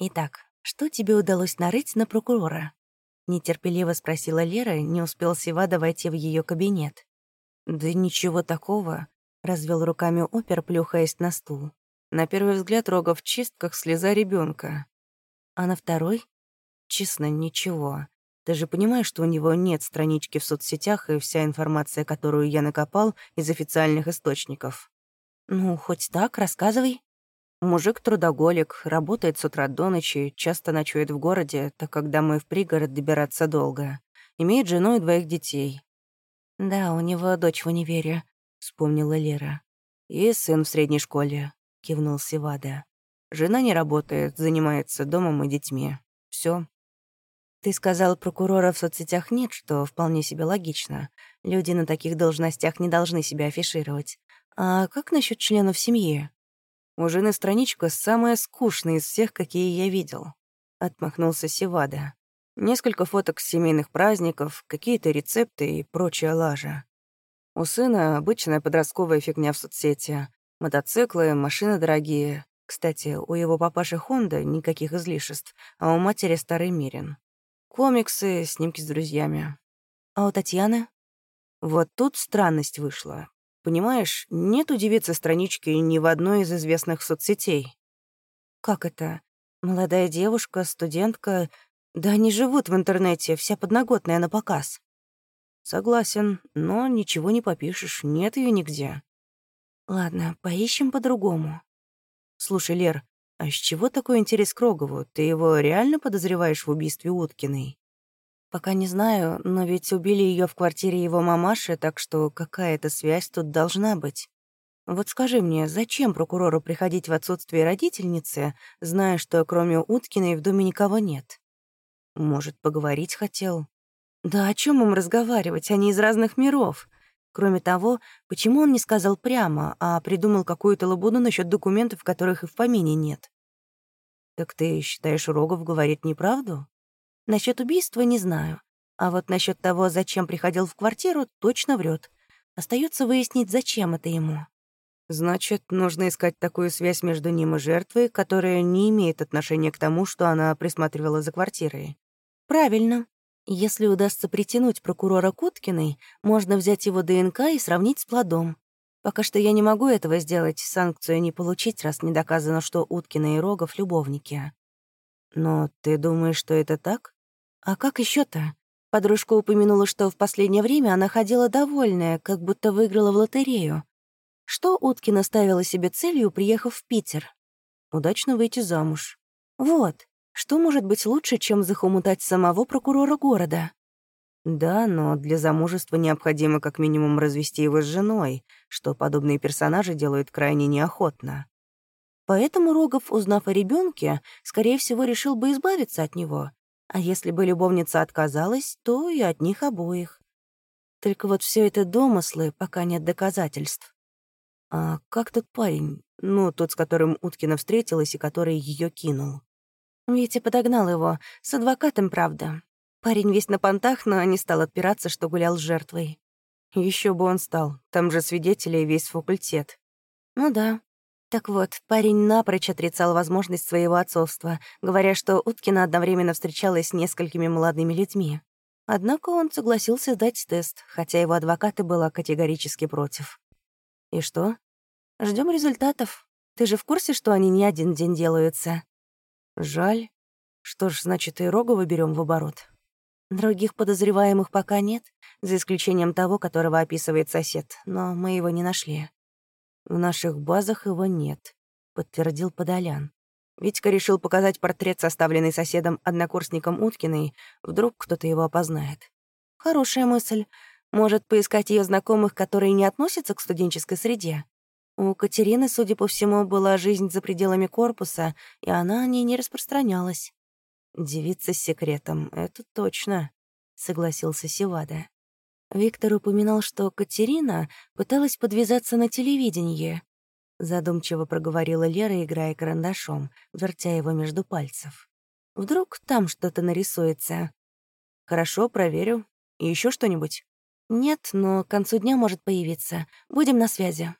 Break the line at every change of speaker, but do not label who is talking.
«Итак, что тебе удалось нарыть на прокурора?» Нетерпеливо спросила Лера, не успел Севада войти в ее кабинет.
«Да ничего такого», — развел руками опер, плюхаясь на стул. На первый взгляд Рогов чист, как слеза ребенка.
А на второй?
Честно, ничего. Ты же понимаешь, что у него нет странички в соцсетях и вся информация, которую я накопал из официальных источников.
Ну, хоть так, рассказывай.
Мужик-трудоголик, работает с утра до ночи, часто ночует в городе, так как домой в пригород добираться долго. Имеет жену и двоих детей.
«Да, у него дочь в универе», — вспомнила Лера.
«И сын в средней школе», — кивнул Севада. «Жена не работает, занимается домом и детьми. Все.
Ты сказал, прокурора в соцсетях нет, что вполне себе логично. Люди на таких должностях не должны себя афишировать. А как насчет членов семьи?
У жены страничка самая скучная из всех, какие я видел. Отмахнулся Севада. Несколько фоток с семейных праздников, какие-то рецепты и прочая лажа. У сына обычная подростковая фигня в соцсети. Мотоциклы, машины дорогие. Кстати, у его папаши Хонда никаких излишеств, а у матери старый Мирин. Комиксы, снимки с друзьями.
А у Татьяны?
Вот тут странность вышла. Понимаешь, нет у девицы странички ни в одной из известных соцсетей.
Как это? Молодая девушка, студентка. Да они живут в интернете, вся подноготная на показ.
Согласен, но ничего не попишешь, нет ее нигде.
Ладно, поищем по-другому.
Слушай, Лер, «А с чего такой интерес к Рогову? Ты его реально подозреваешь в убийстве Уткиной?»
«Пока не знаю, но ведь убили ее в квартире его мамаши, так что какая-то связь тут должна быть. Вот скажи мне, зачем прокурору приходить в отсутствие родительницы, зная, что кроме Уткиной в доме никого нет?
Может, поговорить хотел?»
«Да о чем им разговаривать? Они из разных миров. Кроме того, почему он не сказал прямо, а придумал какую-то лабуду насчет документов, которых и в помине нет?
Так ты считаешь, Рогов говорит неправду?
Насчет убийства не знаю. А вот насчет того, зачем приходил в квартиру, точно врет. Остается выяснить, зачем это ему.
Значит, нужно искать такую связь между ним и жертвой, которая не имеет отношения к тому, что она присматривала за квартирой.
Правильно. Если удастся притянуть прокурора Куткиной, можно взять его ДНК и сравнить с плодом. Пока что я не могу этого сделать, санкцию не получить, раз не доказано, что Уткина и Рогов — любовники.
Но ты думаешь, что это так?
А как еще то Подружка упомянула, что в последнее время она ходила довольная, как будто выиграла в лотерею. Что Уткина ставила себе целью, приехав в Питер?
Удачно выйти замуж.
Вот. Что может быть лучше, чем захомутать самого прокурора города?
Да, но для замужества необходимо как минимум развести его с женой, что подобные персонажи делают крайне неохотно.
Поэтому Рогов, узнав о ребенке, скорее всего, решил бы избавиться от него. А если бы любовница отказалась, то и от них обоих. Только вот все это домыслы, пока нет доказательств.
А как тот парень, ну, тот, с которым Уткина встретилась и который ее кинул?
Витя подогнал его. С адвокатом, правда. Парень весь на понтах, но не стал отпираться, что гулял с жертвой.
Еще бы он стал. Там же свидетели весь факультет.
Ну да. Так вот, парень напрочь отрицал возможность своего отцовства, говоря, что Уткина одновременно встречалась с несколькими молодыми людьми. Однако он согласился сдать тест, хотя его адвокат и была категорически против. И что? Ждем результатов. Ты же в курсе, что они не один день делаются?
Жаль. Что ж, значит, и Рогова берем в оборот.
Других подозреваемых пока нет, за исключением того, которого описывает сосед, но мы его не нашли.
В наших базах его нет, подтвердил Подолян. Витька решил показать портрет, составленный соседом-однокурсником Уткиной, вдруг кто-то его опознает.
Хорошая мысль. Может, поискать ее знакомых, которые не относятся к студенческой среде? У Катерины, судя по всему, была жизнь за пределами корпуса, и она о ней не распространялась.
«Девица с секретом, это точно», — согласился Севада.
Виктор упоминал, что Катерина пыталась подвязаться на телевидении. Задумчиво проговорила Лера, играя карандашом, вертя его между пальцев. «Вдруг там что-то нарисуется?»
«Хорошо, проверю. И еще что-нибудь?»
«Нет, но к концу дня может появиться. Будем на связи».